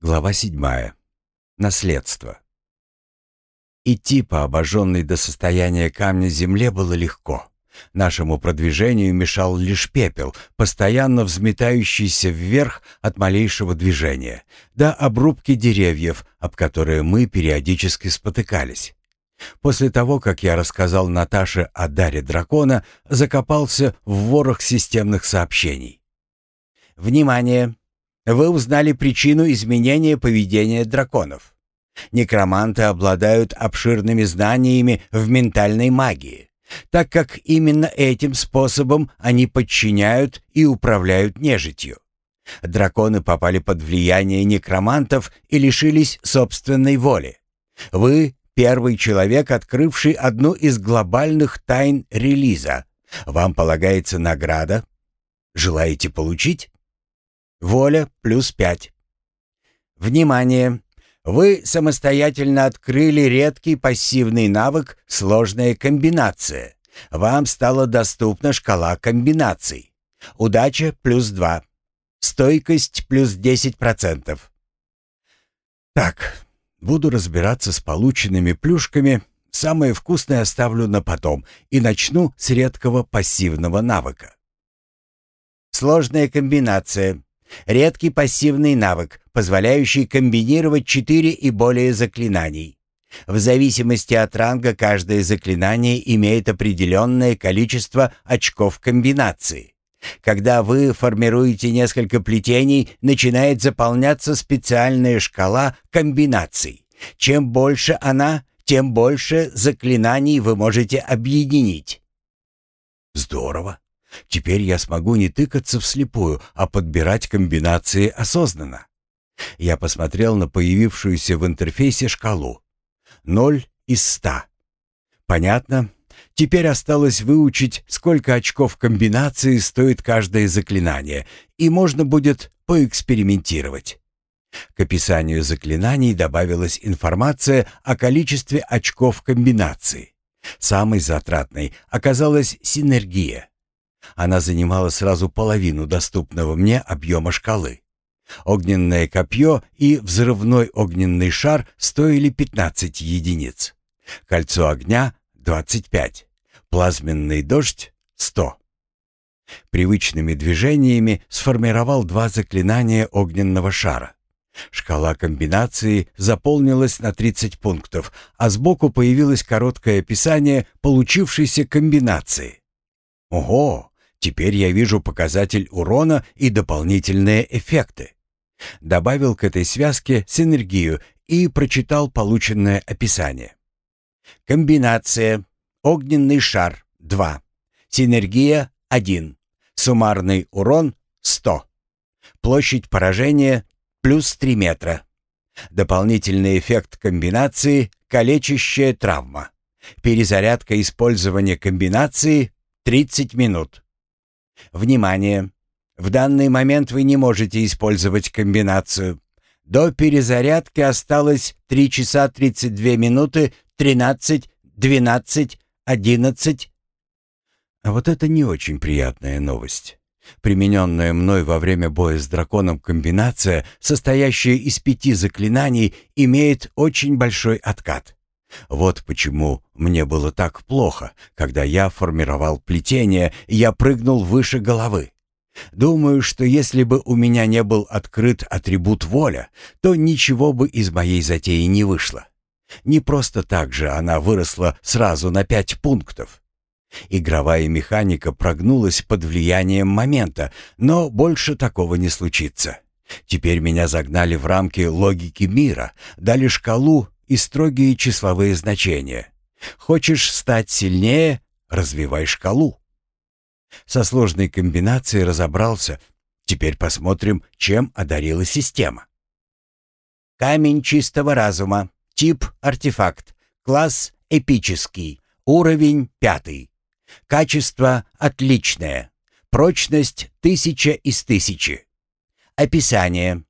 Глава седьмая. Наследство. Идти по обожженной до состояния камня земле было легко. Нашему продвижению мешал лишь пепел, постоянно взметающийся вверх от малейшего движения, да обрубки деревьев, об которые мы периодически спотыкались. После того, как я рассказал Наташе о даре дракона, закопался в ворох системных сообщений. «Внимание! Вы узнали причину изменения поведения драконов. Некроманты обладают обширными знаниями в ментальной магии, так как именно этим способом они подчиняют и управляют нежитью. Драконы попали под влияние некромантов и лишились собственной воли. Вы — первый человек, открывший одну из глобальных тайн релиза. Вам полагается награда. Желаете получить? Воля плюс пять. Внимание! Вы самостоятельно открыли редкий пассивный навык «Сложная комбинация». Вам стала доступна шкала комбинаций. Удача плюс два. Стойкость плюс 10%. Так, буду разбираться с полученными плюшками. Самое вкусное оставлю на потом и начну с редкого пассивного навыка. Сложная комбинация. Редкий пассивный навык, позволяющий комбинировать четыре и более заклинаний. В зависимости от ранга каждое заклинание имеет определенное количество очков комбинации. Когда вы формируете несколько плетений, начинает заполняться специальная шкала комбинаций. Чем больше она, тем больше заклинаний вы можете объединить. Здорово. Теперь я смогу не тыкаться вслепую, а подбирать комбинации осознанно. Я посмотрел на появившуюся в интерфейсе шкалу. Ноль из ста. Понятно. Теперь осталось выучить, сколько очков комбинации стоит каждое заклинание, и можно будет поэкспериментировать. К описанию заклинаний добавилась информация о количестве очков комбинации. Самой затратной оказалась синергия. Она занимала сразу половину доступного мне объема шкалы. Огненное копье и взрывной огненный шар стоили 15 единиц. Кольцо огня — 25. Плазменный дождь — 100. Привычными движениями сформировал два заклинания огненного шара. Шкала комбинации заполнилась на 30 пунктов, а сбоку появилось короткое описание получившейся комбинации. Ого! Теперь я вижу показатель урона и дополнительные эффекты. Добавил к этой связке синергию и прочитал полученное описание. Комбинация. Огненный шар 2. Синергия 1. Суммарный урон 100. Площадь поражения плюс 3 метра. Дополнительный эффект комбинации калечащая травма. Перезарядка использования комбинации 30 минут. Внимание! В данный момент вы не можете использовать комбинацию. До перезарядки осталось 3 часа 32 минуты 13, 12, 11. А вот это не очень приятная новость. Примененная мной во время боя с драконом комбинация, состоящая из пяти заклинаний, имеет очень большой откат. Вот почему мне было так плохо, когда я формировал плетение, я прыгнул выше головы. Думаю, что если бы у меня не был открыт атрибут воля, то ничего бы из моей затеи не вышло. Не просто так же она выросла сразу на пять пунктов. Игровая механика прогнулась под влиянием момента, но больше такого не случится. Теперь меня загнали в рамки логики мира, дали шкалу и строгие числовые значения. Хочешь стать сильнее — развивай шкалу. Со сложной комбинацией разобрался. Теперь посмотрим, чем одарила система. Камень чистого разума. Тип артефакт. Класс эпический. Уровень пятый. Качество отличное. Прочность тысяча из тысячи. Описание.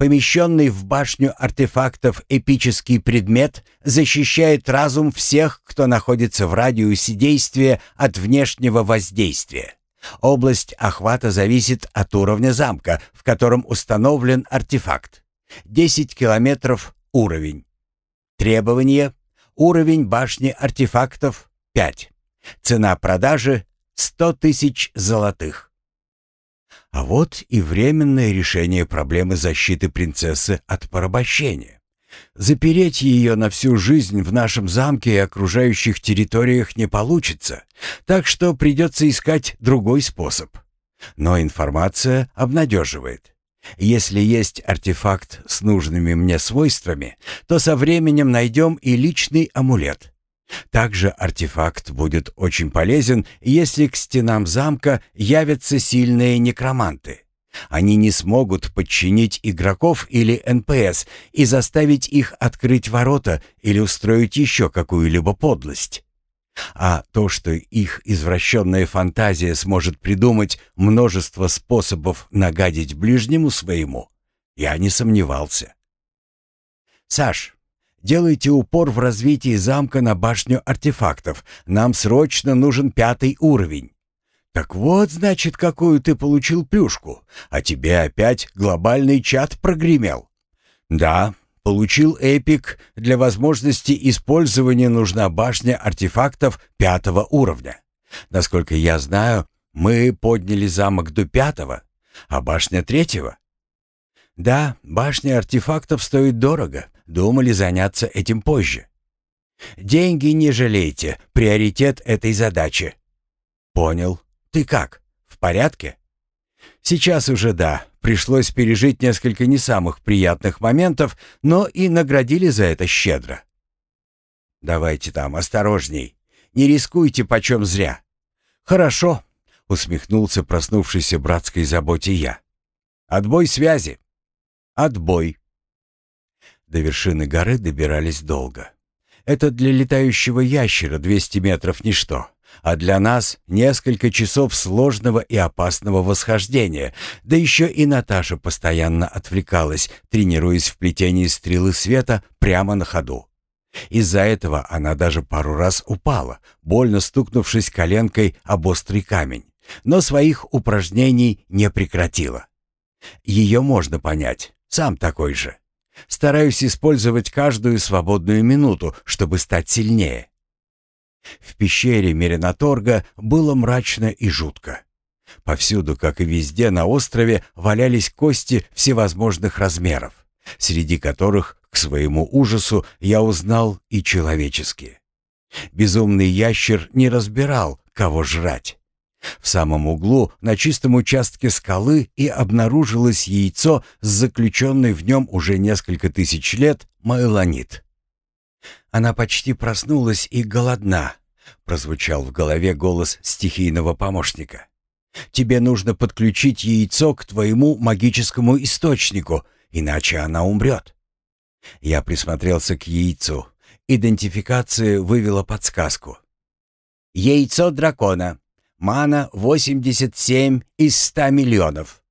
Помещенный в башню артефактов эпический предмет защищает разум всех, кто находится в радиусе действия от внешнего воздействия. Область охвата зависит от уровня замка, в котором установлен артефакт. 10 километров уровень. Требования. Уровень башни артефактов 5. Цена продажи 100 тысяч золотых. А вот и временное решение проблемы защиты принцессы от порабощения. Запереть ее на всю жизнь в нашем замке и окружающих территориях не получится, так что придется искать другой способ. Но информация обнадеживает. Если есть артефакт с нужными мне свойствами, то со временем найдем и личный амулет. Также артефакт будет очень полезен, если к стенам замка явятся сильные некроманты. Они не смогут подчинить игроков или НПС и заставить их открыть ворота или устроить еще какую-либо подлость. А то, что их извращенная фантазия сможет придумать множество способов нагадить ближнему своему, я не сомневался. «Саш, делайте упор в развитии замка на башню артефактов. Нам срочно нужен пятый уровень». «Так вот, значит, какую ты получил плюшку, а тебе опять глобальный чат прогремел». «Да, Получил эпик. Для возможности использования нужна башня артефактов пятого уровня. Насколько я знаю, мы подняли замок до пятого, а башня третьего. Да, башня артефактов стоит дорого. Думали заняться этим позже. Деньги не жалейте. Приоритет этой задачи. Понял. Ты как? В порядке? Сейчас уже да. Пришлось пережить несколько не самых приятных моментов, но и наградили за это щедро. «Давайте там, осторожней. Не рискуйте почем зря». «Хорошо», — усмехнулся проснувшийся братской заботе я. «Отбой связи». «Отбой». До вершины горы добирались долго. Это для летающего ящера 200 метров ничто а для нас несколько часов сложного и опасного восхождения, да еще и Наташа постоянно отвлекалась, тренируясь в плетении стрелы света прямо на ходу. Из-за этого она даже пару раз упала, больно стукнувшись коленкой об острый камень, но своих упражнений не прекратила. Ее можно понять, сам такой же. Стараюсь использовать каждую свободную минуту, чтобы стать сильнее. В пещере Меринаторга было мрачно и жутко. Повсюду, как и везде на острове, валялись кости всевозможных размеров, среди которых, к своему ужасу, я узнал и человеческие. Безумный ящер не разбирал, кого жрать. В самом углу, на чистом участке скалы, и обнаружилось яйцо с заключенной в нем уже несколько тысяч лет майлонит. Она почти проснулась и голодна, прозвучал в голове голос стихийного помощника. Тебе нужно подключить яйцо к твоему магическому источнику, иначе она умрет. Я присмотрелся к яйцу. Идентификация вывела подсказку. Яйцо дракона. Мана 87 из 100 миллионов.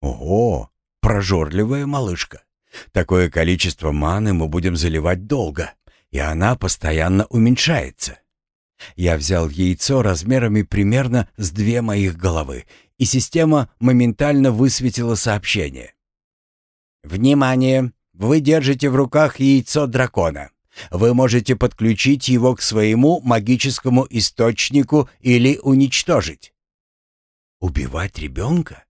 Ого, прожорливая малышка. Такое количество маны мы будем заливать долго, и она постоянно уменьшается. Я взял яйцо размерами примерно с две моих головы, и система моментально высветила сообщение. «Внимание! Вы держите в руках яйцо дракона. Вы можете подключить его к своему магическому источнику или уничтожить». «Убивать ребенка?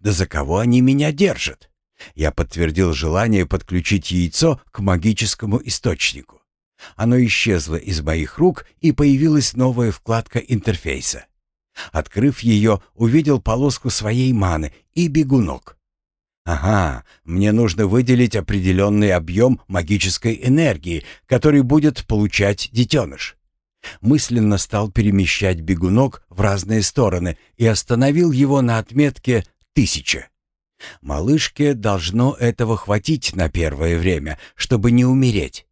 Да за кого они меня держат?» Я подтвердил желание подключить яйцо к магическому источнику. Оно исчезло из моих рук, и появилась новая вкладка интерфейса. Открыв ее, увидел полоску своей маны и бегунок. Ага, мне нужно выделить определенный объем магической энергии, который будет получать детеныш. Мысленно стал перемещать бегунок в разные стороны и остановил его на отметке «тысяча». Малышке должно этого хватить на первое время, чтобы не умереть.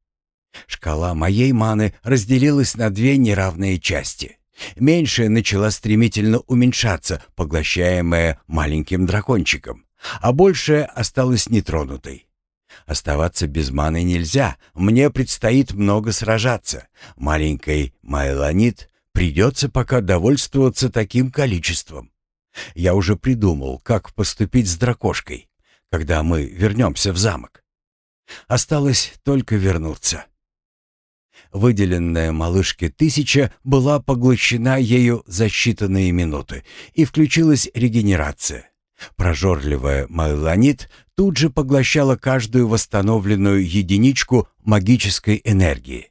Шкала моей маны разделилась на две неравные части. Меньшая начала стремительно уменьшаться, поглощаемая маленьким дракончиком, а большая осталась нетронутой. Оставаться без маны нельзя, мне предстоит много сражаться. Маленькой Майланит придется пока довольствоваться таким количеством. Я уже придумал, как поступить с дракошкой. когда мы вернемся в замок. Осталось только вернуться. Выделенная малышке тысяча была поглощена ею за считанные минуты, и включилась регенерация. Прожорливая Майланит тут же поглощала каждую восстановленную единичку магической энергии.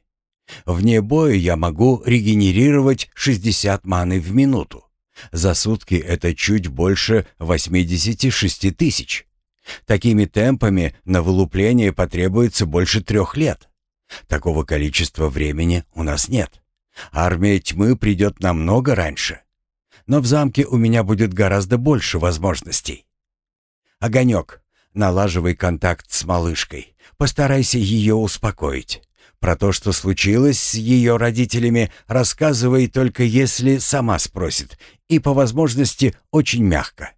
Вне боя я могу регенерировать 60 маны в минуту. За сутки это чуть больше 86 тысяч. Такими темпами на вылупление потребуется больше трех лет. Такого количества времени у нас нет. Армия тьмы придет намного раньше. Но в замке у меня будет гораздо больше возможностей. Огонек, налаживай контакт с малышкой. Постарайся ее успокоить. Про то, что случилось с ее родителями, рассказывай только если сама спросит, и по возможности очень мягко.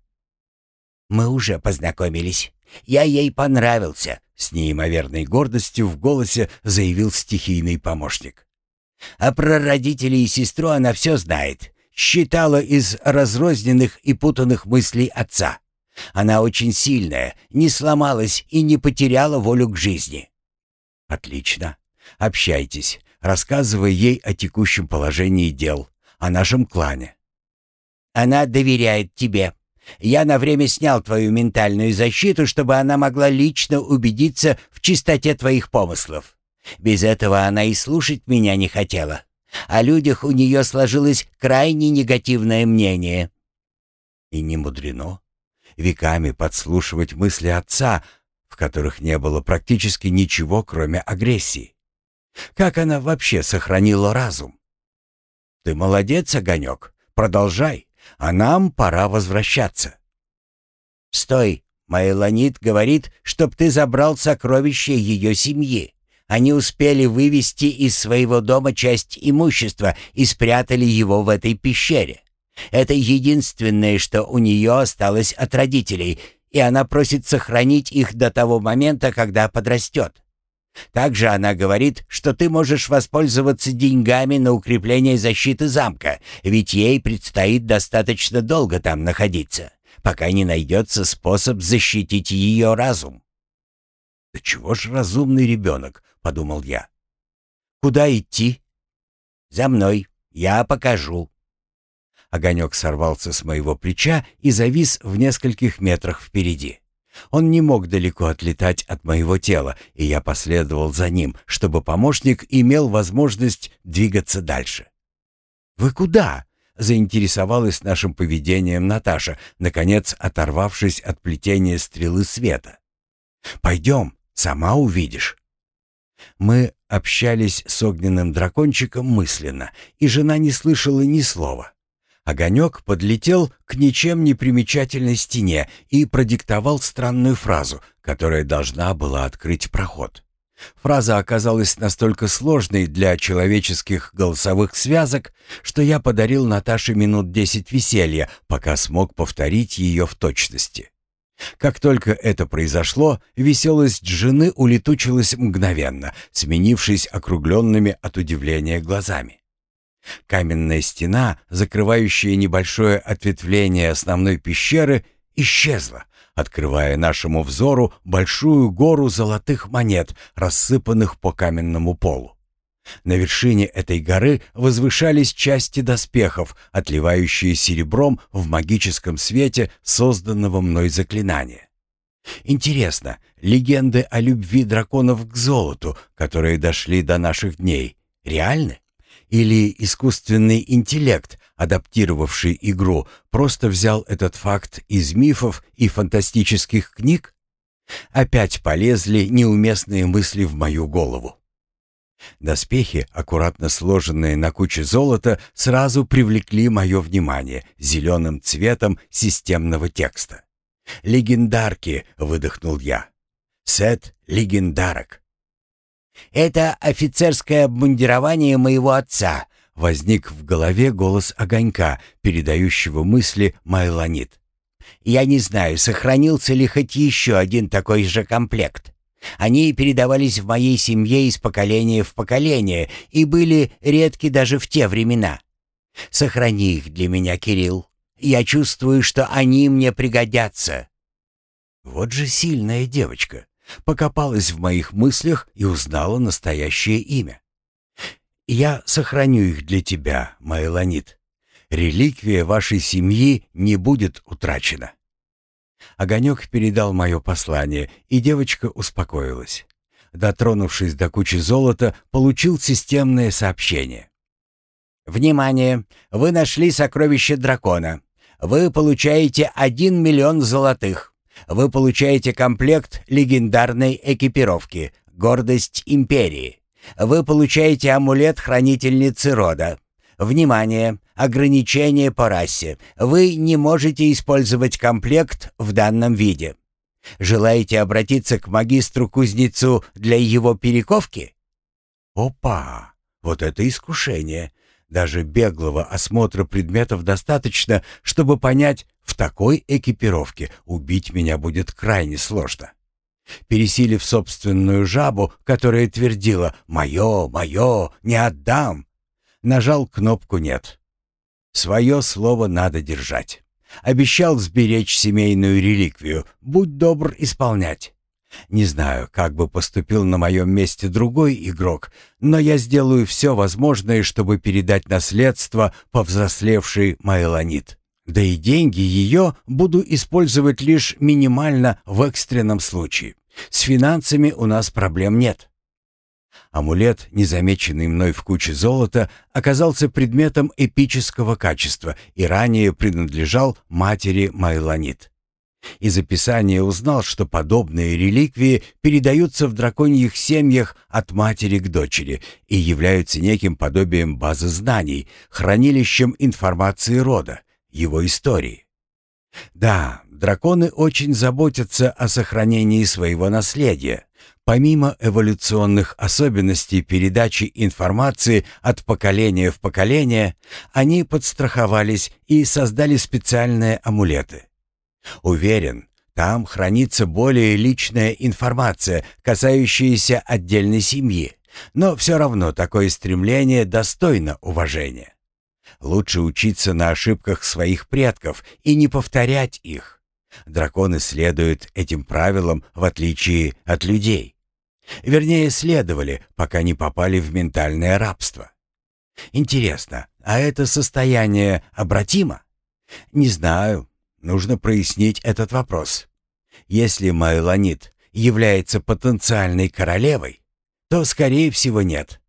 «Мы уже познакомились. Я ей понравился», — с неимоверной гордостью в голосе заявил стихийный помощник. «А про родителей и сестру она все знает. Считала из разрозненных и путанных мыслей отца. Она очень сильная, не сломалась и не потеряла волю к жизни». «Отлично. Общайтесь, рассказывай ей о текущем положении дел, о нашем клане». «Она доверяет тебе. Я на время снял твою ментальную защиту, чтобы она могла лично убедиться в чистоте твоих помыслов. Без этого она и слушать меня не хотела. О людях у нее сложилось крайне негативное мнение». И не мудрено. Веками подслушивать мысли отца, в которых не было практически ничего, кроме агрессии. Как она вообще сохранила разум? Ты молодец, Огонек, продолжай, а нам пора возвращаться. Стой, Майланит говорит, чтоб ты забрал сокровища ее семьи. Они успели вывести из своего дома часть имущества и спрятали его в этой пещере. Это единственное, что у нее осталось от родителей, и она просит сохранить их до того момента, когда подрастет. Также она говорит, что ты можешь воспользоваться деньгами на укрепление защиты замка, ведь ей предстоит достаточно долго там находиться, пока не найдется способ защитить ее разум. «Да чего ж разумный ребенок?» — подумал я. «Куда идти?» «За мной. Я покажу». Огонек сорвался с моего плеча и завис в нескольких метрах впереди. Он не мог далеко отлетать от моего тела, и я последовал за ним, чтобы помощник имел возможность двигаться дальше. «Вы куда?» — заинтересовалась нашим поведением Наташа, наконец оторвавшись от плетения стрелы света. «Пойдем, сама увидишь». Мы общались с огненным дракончиком мысленно, и жена не слышала ни слова. Огонек подлетел к ничем не примечательной стене и продиктовал странную фразу, которая должна была открыть проход. Фраза оказалась настолько сложной для человеческих голосовых связок, что я подарил Наташе минут десять веселья, пока смог повторить ее в точности. Как только это произошло, веселость жены улетучилась мгновенно, сменившись округленными от удивления глазами. Каменная стена, закрывающая небольшое ответвление основной пещеры, исчезла, открывая нашему взору большую гору золотых монет, рассыпанных по каменному полу. На вершине этой горы возвышались части доспехов, отливающие серебром в магическом свете созданного мной заклинания. Интересно, легенды о любви драконов к золоту, которые дошли до наших дней, реальны? Или искусственный интеллект, адаптировавший игру, просто взял этот факт из мифов и фантастических книг? Опять полезли неуместные мысли в мою голову. Доспехи, аккуратно сложенные на куче золота, сразу привлекли мое внимание зеленым цветом системного текста. «Легендарки», — выдохнул я. «Сет легендарок». «Это офицерское обмундирование моего отца», — возник в голове голос огонька, передающего мысли Майланит. «Я не знаю, сохранился ли хоть еще один такой же комплект. Они передавались в моей семье из поколения в поколение и были редки даже в те времена. Сохрани их для меня, Кирилл. Я чувствую, что они мне пригодятся». Вот же сильная девочка. Покопалась в моих мыслях и узнала настоящее имя. Я сохраню их для тебя, Майланит. Реликвия вашей семьи не будет утрачена. Огонек передал мое послание, и девочка успокоилась. Дотронувшись до кучи золота, получил системное сообщение. «Внимание! Вы нашли сокровище дракона. Вы получаете 1 миллион золотых. Вы получаете комплект легендарной экипировки «Гордость Империи». Вы получаете амулет хранительницы рода. Внимание! Ограничение по расе. Вы не можете использовать комплект в данном виде. Желаете обратиться к магистру-кузнецу для его перековки? Опа! Вот это искушение! Даже беглого осмотра предметов достаточно, чтобы понять, в такой экипировке убить меня будет крайне сложно. Пересилив собственную жабу, которая твердила «Мое, мое, не отдам», нажал кнопку «Нет». Свое слово надо держать. Обещал сберечь семейную реликвию, будь добр исполнять. Не знаю, как бы поступил на моем месте другой игрок, но я сделаю все возможное, чтобы передать наследство повзрослевшей Майланит. Да и деньги ее буду использовать лишь минимально в экстренном случае. С финансами у нас проблем нет. Амулет, незамеченный мной в куче золота, оказался предметом эпического качества и ранее принадлежал матери Майланит. Из описания узнал, что подобные реликвии передаются в драконьих семьях от матери к дочери и являются неким подобием базы знаний, хранилищем информации рода, его истории. Да, драконы очень заботятся о сохранении своего наследия, Помимо эволюционных особенностей передачи информации от поколения в поколение, они подстраховались и создали специальные амулеты. Уверен, там хранится более личная информация, касающаяся отдельной семьи, но все равно такое стремление достойно уважения. Лучше учиться на ошибках своих предков и не повторять их. Драконы следуют этим правилам в отличие от людей. Вернее, следовали, пока не попали в ментальное рабство. Интересно, а это состояние обратимо? Не знаю. Нужно прояснить этот вопрос. Если Майланит является потенциальной королевой, то, скорее всего, нет.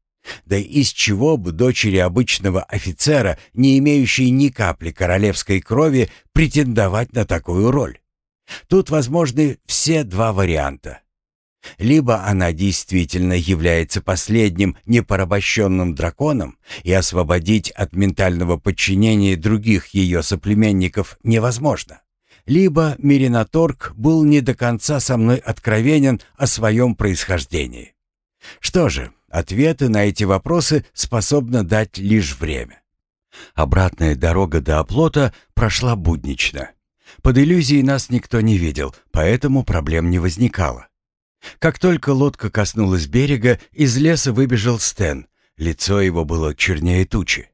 Да из чего бы дочери обычного офицера, не имеющей ни капли королевской крови, претендовать на такую роль? Тут возможны все два варианта. Либо она действительно является последним непорабощенным драконом, и освободить от ментального подчинения других ее соплеменников невозможно. Либо Миринаторг был не до конца со мной откровенен о своем происхождении. Что же, ответы на эти вопросы способно дать лишь время. Обратная дорога до оплота прошла буднично. Под иллюзией нас никто не видел, поэтому проблем не возникало. Как только лодка коснулась берега, из леса выбежал Стэн. Лицо его было чернее тучи.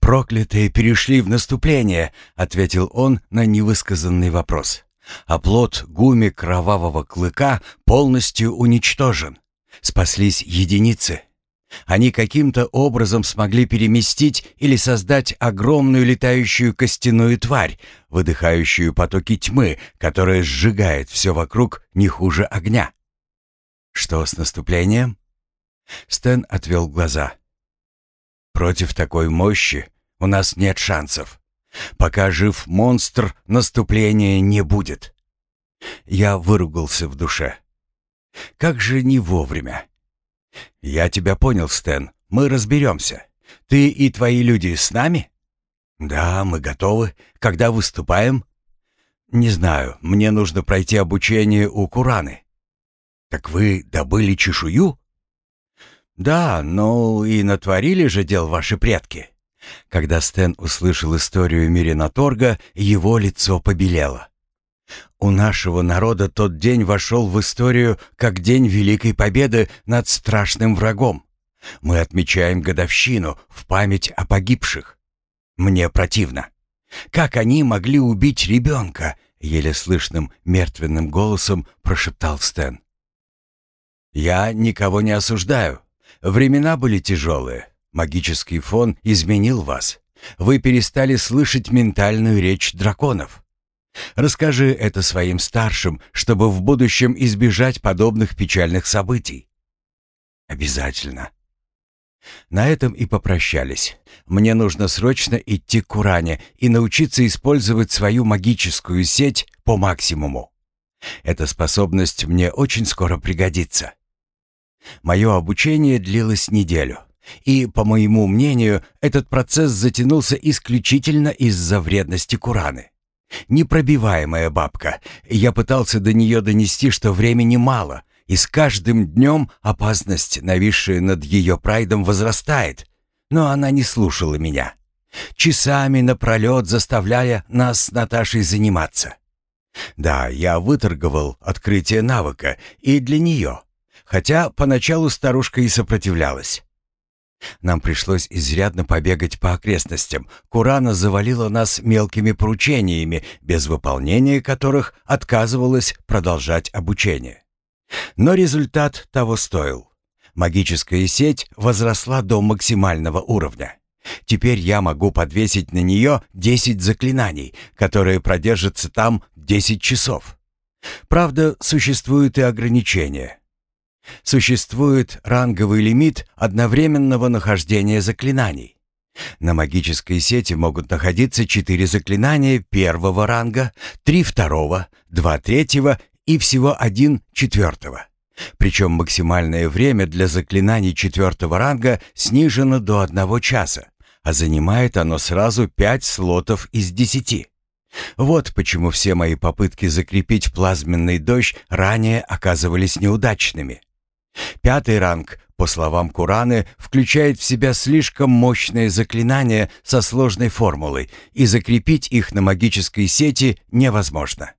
«Проклятые перешли в наступление», — ответил он на невысказанный вопрос. «А плод гуми кровавого клыка полностью уничтожен. Спаслись единицы. Они каким-то образом смогли переместить или создать огромную летающую костяную тварь, выдыхающую потоки тьмы, которая сжигает все вокруг не хуже огня. «Что с наступлением?» Стэн отвел глаза. «Против такой мощи у нас нет шансов. Пока жив монстр, наступления не будет». Я выругался в душе. «Как же не вовремя!» «Я тебя понял, Стэн. Мы разберемся. Ты и твои люди с нами?» «Да, мы готовы. Когда выступаем?» «Не знаю. Мне нужно пройти обучение у Кураны. «Так вы добыли чешую?» «Да, ну и натворили же дел ваши предки». Когда Стэн услышал историю Миринаторга, его лицо побелело. «У нашего народа тот день вошел в историю как День Великой Победы над страшным врагом. Мы отмечаем годовщину в память о погибших. Мне противно. Как они могли убить ребенка, еле слышным мертвенным голосом прошептал Стэн. «Я никого не осуждаю. Времена были тяжелые. Магический фон изменил вас. Вы перестали слышать ментальную речь драконов. Расскажи это своим старшим, чтобы в будущем избежать подобных печальных событий. Обязательно. На этом и попрощались. Мне нужно срочно идти к Уране и научиться использовать свою магическую сеть по максимуму. Эта способность мне очень скоро пригодится. Мое обучение длилось неделю. И, по моему мнению, этот процесс затянулся исключительно из-за вредности Кураны. Непробиваемая бабка. Я пытался до нее донести, что времени мало, и с каждым днем опасность, нависшая над ее прайдом, возрастает. Но она не слушала меня. Часами напролет заставляя нас с Наташей заниматься. Да, я выторговал открытие навыка и для нее, хотя поначалу старушка и сопротивлялась. Нам пришлось изрядно побегать по окрестностям. Курана завалила нас мелкими поручениями, без выполнения которых отказывалась продолжать обучение. Но результат того стоил. Магическая сеть возросла до максимального уровня. Теперь я могу подвесить на нее 10 заклинаний, которые продержатся там 10 часов. Правда, существуют и ограничения. Существует ранговый лимит одновременного нахождения заклинаний. На магической сети могут находиться четыре заклинания первого ранга, три второго, два третьего и всего один четвертого. Причем максимальное время для заклинаний четвертого ранга снижено до одного часа, а занимает оно сразу пять слотов из десяти. Вот почему все мои попытки закрепить плазменный дождь ранее оказывались неудачными. Пятый ранг, по словам Кураны, включает в себя слишком мощные заклинания со сложной формулой, и закрепить их на магической сети невозможно.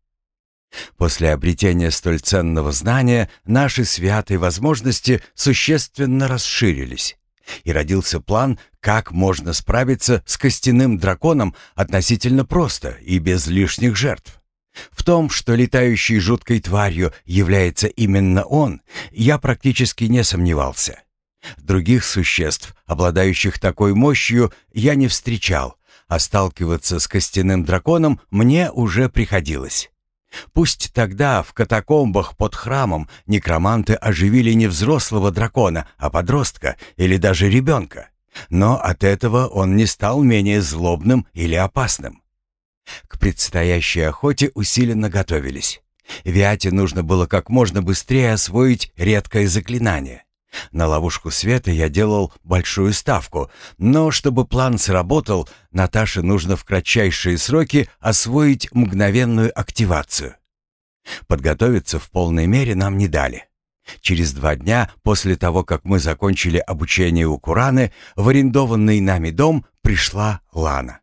После обретения столь ценного знания наши святые возможности существенно расширились, и родился план, как можно справиться с костяным драконом относительно просто и без лишних жертв. В том, что летающей жуткой тварью является именно он, я практически не сомневался. Других существ, обладающих такой мощью, я не встречал, а сталкиваться с костяным драконом мне уже приходилось. Пусть тогда в катакомбах под храмом некроманты оживили не взрослого дракона, а подростка или даже ребенка, но от этого он не стал менее злобным или опасным. К предстоящей охоте усиленно готовились. Виате нужно было как можно быстрее освоить редкое заклинание. На ловушку света я делал большую ставку, но чтобы план сработал, Наташе нужно в кратчайшие сроки освоить мгновенную активацию. Подготовиться в полной мере нам не дали. Через два дня после того, как мы закончили обучение у Кураны, в арендованный нами дом пришла Лана.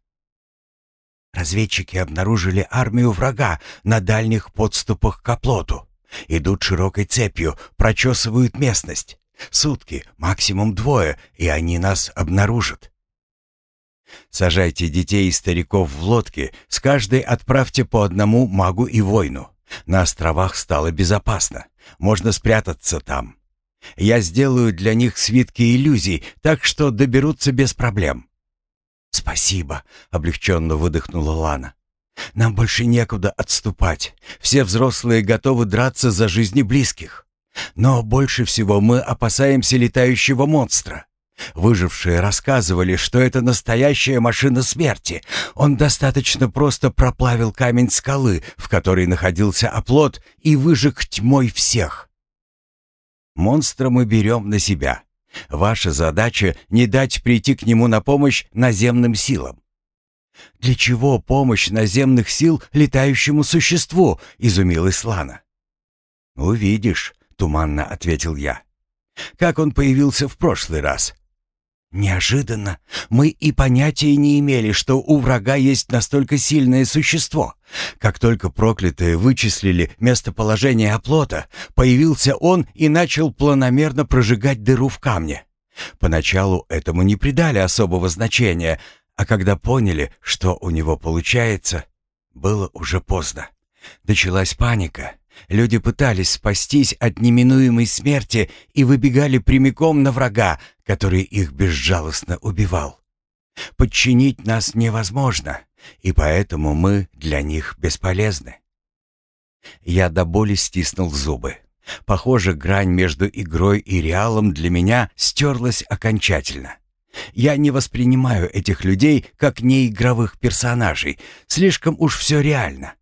Разведчики обнаружили армию врага на дальних подступах к оплоту. Идут широкой цепью, прочесывают местность. Сутки, максимум двое, и они нас обнаружат. Сажайте детей и стариков в лодки, с каждой отправьте по одному магу и воину. На островах стало безопасно, можно спрятаться там. Я сделаю для них свитки иллюзий, так что доберутся без проблем. «Спасибо», — облегченно выдохнула Лана. «Нам больше некуда отступать. Все взрослые готовы драться за жизни близких. Но больше всего мы опасаемся летающего монстра. Выжившие рассказывали, что это настоящая машина смерти. Он достаточно просто проплавил камень скалы, в которой находился оплот, и выжег тьмой всех. Монстра мы берем на себя. Ваша задача — не дать прийти к нему на помощь наземным силам. «Для чего помощь наземных сил летающему существу?» — изумилась Лана. «Увидишь», — туманно ответил я. «Как он появился в прошлый раз?» Неожиданно мы и понятия не имели, что у врага есть настолько сильное существо. Как только проклятые вычислили местоположение оплота, появился он и начал планомерно прожигать дыру в камне. Поначалу этому не придали особого значения, а когда поняли, что у него получается, было уже поздно. Началась паника. Люди пытались спастись от неминуемой смерти и выбегали прямиком на врага, который их безжалостно убивал. Подчинить нас невозможно, и поэтому мы для них бесполезны. Я до боли стиснул зубы. Похоже, грань между игрой и реалом для меня стерлась окончательно. Я не воспринимаю этих людей как неигровых персонажей, слишком уж все реально.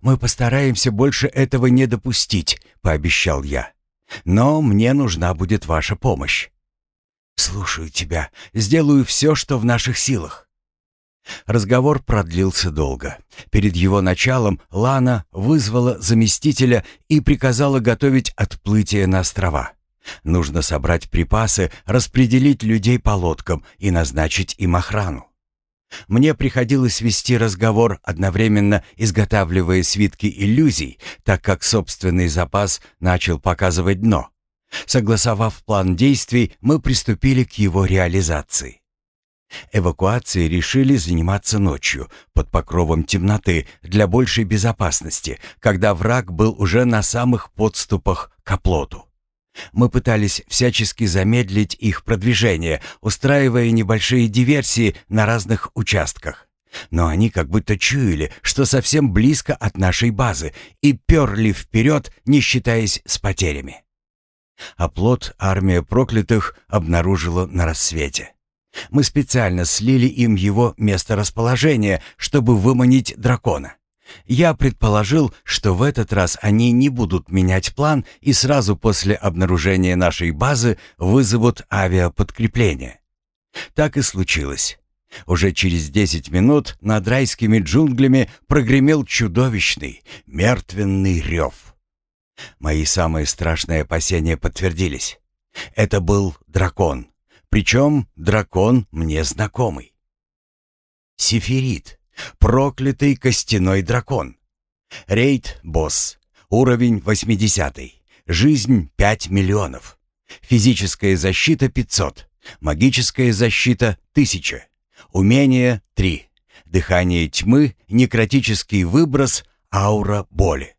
«Мы постараемся больше этого не допустить», — пообещал я. «Но мне нужна будет ваша помощь». «Слушаю тебя. Сделаю все, что в наших силах». Разговор продлился долго. Перед его началом Лана вызвала заместителя и приказала готовить отплытие на острова. Нужно собрать припасы, распределить людей по лодкам и назначить им охрану. Мне приходилось вести разговор, одновременно изготавливая свитки иллюзий, так как собственный запас начал показывать дно. Согласовав план действий, мы приступили к его реализации. Эвакуацией решили заниматься ночью, под покровом темноты, для большей безопасности, когда враг был уже на самых подступах к оплоту. Мы пытались всячески замедлить их продвижение, устраивая небольшие диверсии на разных участках. Но они как будто чуяли, что совсем близко от нашей базы, и перли вперед, не считаясь с потерями. Оплот армия проклятых обнаружила на рассвете. Мы специально слили им его месторасположение, чтобы выманить дракона. Я предположил, что в этот раз они не будут менять план и сразу после обнаружения нашей базы вызовут авиаподкрепление. Так и случилось. Уже через десять минут над райскими джунглями прогремел чудовищный, мертвенный рев. Мои самые страшные опасения подтвердились. Это был дракон. Причем дракон мне знакомый. Сифирит. Проклятый костяной дракон. Рейд босс. Уровень 80. Жизнь 5 миллионов. Физическая защита 500. Магическая защита 1000. Умение 3. Дыхание тьмы, некротический выброс, аура боли.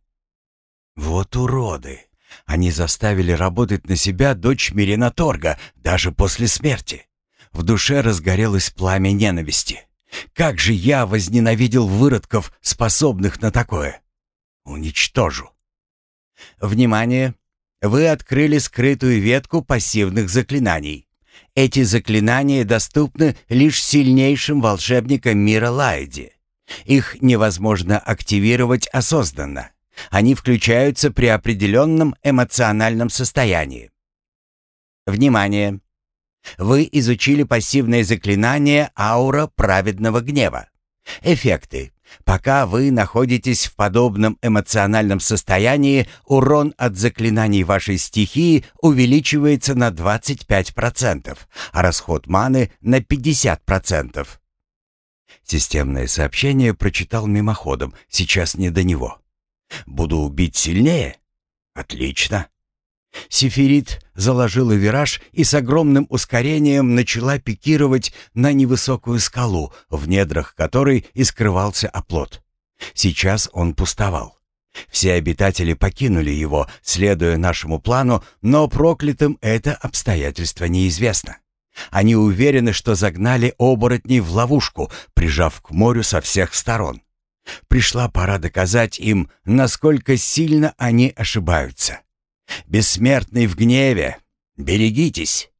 Вот уроды. Они заставили работать на себя дочь Миринаторга даже после смерти. В душе разгорелось пламя ненависти. Как же я возненавидел выродков, способных на такое! Уничтожу. Внимание! Вы открыли скрытую ветку пассивных заклинаний. Эти заклинания доступны лишь сильнейшим волшебникам мира Лайди. Их невозможно активировать осознанно. Они включаются при определенном эмоциональном состоянии. Внимание! Вы изучили пассивное заклинание «Аура праведного гнева». Эффекты. Пока вы находитесь в подобном эмоциональном состоянии, урон от заклинаний вашей стихии увеличивается на 25%, а расход маны на 50%. Системное сообщение прочитал мимоходом, сейчас не до него. «Буду убить сильнее?» «Отлично. Сефирит заложила вираж и с огромным ускорением начала пикировать на невысокую скалу, в недрах которой и скрывался оплот. Сейчас он пустовал. Все обитатели покинули его, следуя нашему плану, но проклятым это обстоятельство неизвестно. Они уверены, что загнали оборотней в ловушку, прижав к морю со всех сторон. Пришла пора доказать им, насколько сильно они ошибаются. Бессмертный в гневе, берегитесь!»